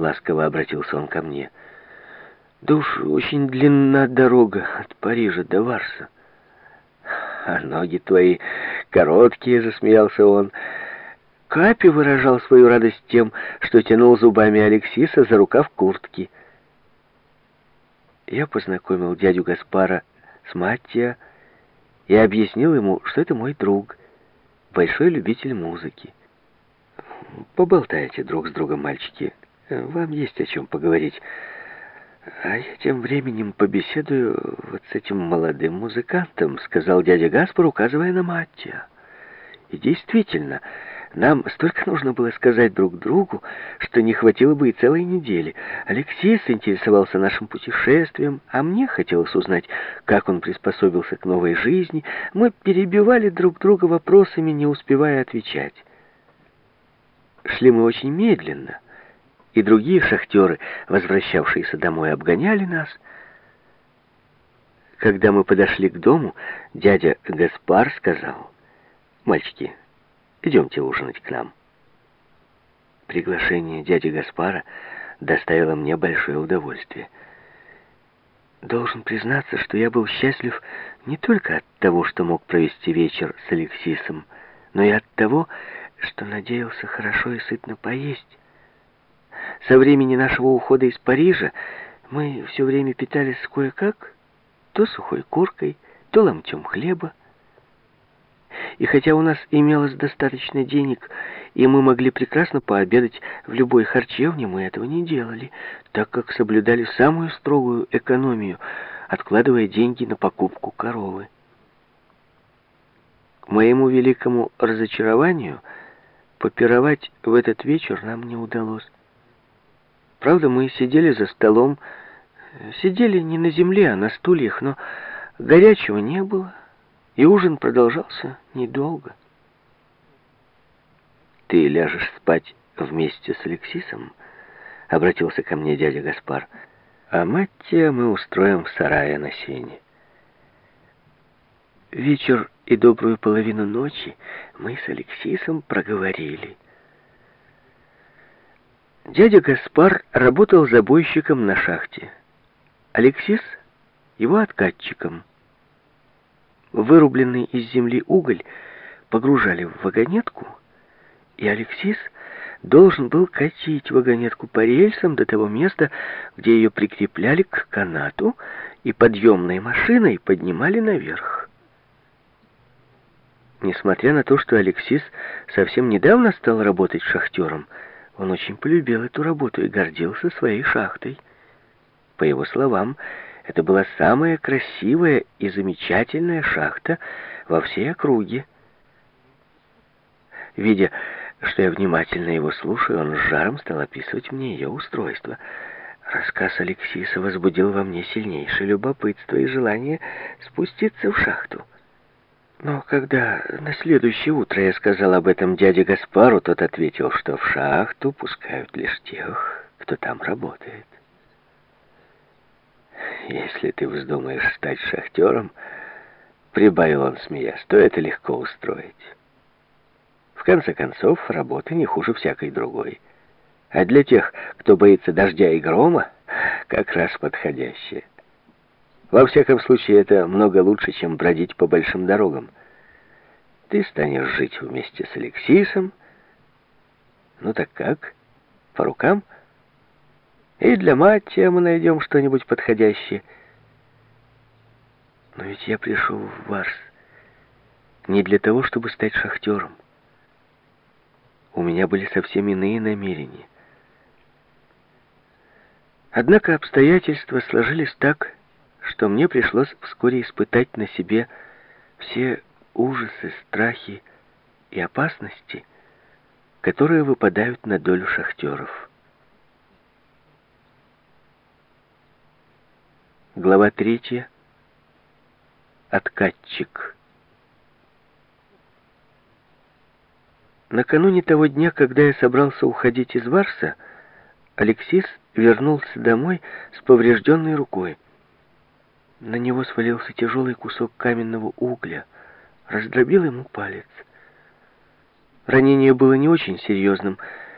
ласково обратился он ко мне. Да уж очень длинна дорога от Парижа до Варса. А ноги твои короткие, засмеялся он. Капи выражал свою радость тем, что тянул зубами Алексиса за рукав куртки. Я познакомил дядю Гаспара с Маттия и объяснил ему, что это мой друг, большой любитель музыки. Поболтайте друг с другом, мальчики. Вам есть о чем поговорить. А я тем временем побеседую вот с этим молодым музыкантом, сказал дядя Гаспар, указывая на Маттия. И действительно, нам столько нужно было сказать друг другу, что не хватило бы и целой недели. Алексей интересовался нашим путешествием, а мне хотелось узнать, как он приспособился к новой жизни. Мы перебивали друг друга вопросами, не успевая отвечать. Шли мы очень медленно, и другие шахтеры, возвращавшиеся домой, обгоняли нас. Когда мы подошли к дому, дядя Гаспар сказал, «Мальчики, Идемте ужинать к нам». Приглашение дяди Гаспара доставило мне большое удовольствие. Должен признаться, что я был счастлив не только от того, что мог провести вечер с Алексисом, но и от того, что надеялся хорошо и сытно поесть. Со времени нашего ухода из Парижа мы все время питались кое-как, то сухой куркой, то ломтем хлеба. И хотя у нас имелось достаточно денег, и мы могли прекрасно пообедать в любой харчевне, мы этого не делали, так как соблюдали самую строгую экономию, откладывая деньги на покупку коровы. К моему великому разочарованию попировать в этот вечер нам не удалось. Правда, мы сидели за столом, сидели не на земле, а на стульях, но горячего не было, и ужин продолжался недолго. «Ты ляжешь спать вместе с Алексисом?» — обратился ко мне дядя Гаспар. «А Маттия мы устроим в сарае на сене». Вечер и добрую половину ночи мы с Алексисом проговорили. Дядя Гаспар работал забойщиком на шахте. Алексис — его откатчиком — Вырубленный из земли уголь погружали в вагонетку, и Алексис должен был катить вагонетку по рельсам до того места, где ее прикрепляли к канату и подъемной машиной поднимали наверх. Несмотря на то, что Алексис совсем недавно стал работать шахтером, он очень полюбил эту работу и гордился своей шахтой. По его словам, это была самая красивая и замечательная шахта во всей округе. Видя, что я внимательно его слушаю, он с жаром стал описывать мне ее устройство. Рассказ Алексиса возбудил во мне сильнейшее любопытство и желание спуститься в шахту. Но когда на следующее утро я сказал об этом дяде Гаспару, тот ответил, что в шахту пускают лишь тех, кто там работает. «Если ты вздумаешь стать шахтером, — прибавил он, смеясь, — то это легко устроить. В конце концов, работа не хуже всякой другой. А для тех, кто боится дождя и грома, как раз подходящее. Во всяком случае, это много лучше, чем бродить по большим дорогам. Ты станешь жить вместе с Алексисом. Ну так как? По рукам?» И для Маттия мы найдем что-нибудь подходящее. Но ведь я пришел в Варс не для того, чтобы стать шахтером. У меня были совсем иные намерения. Однако обстоятельства сложились так, что мне пришлось вскоре испытать на себе все ужасы, страхи и опасности, которые выпадают на долю шахтеров. Глава третья. Откатчик. Накануне того дня, когда я собрался уходить из Варса, Алексис вернулся домой с поврежденной рукой. На него свалился тяжелый кусок каменного угля, раздробил ему палец. Ранение было не очень серьезным,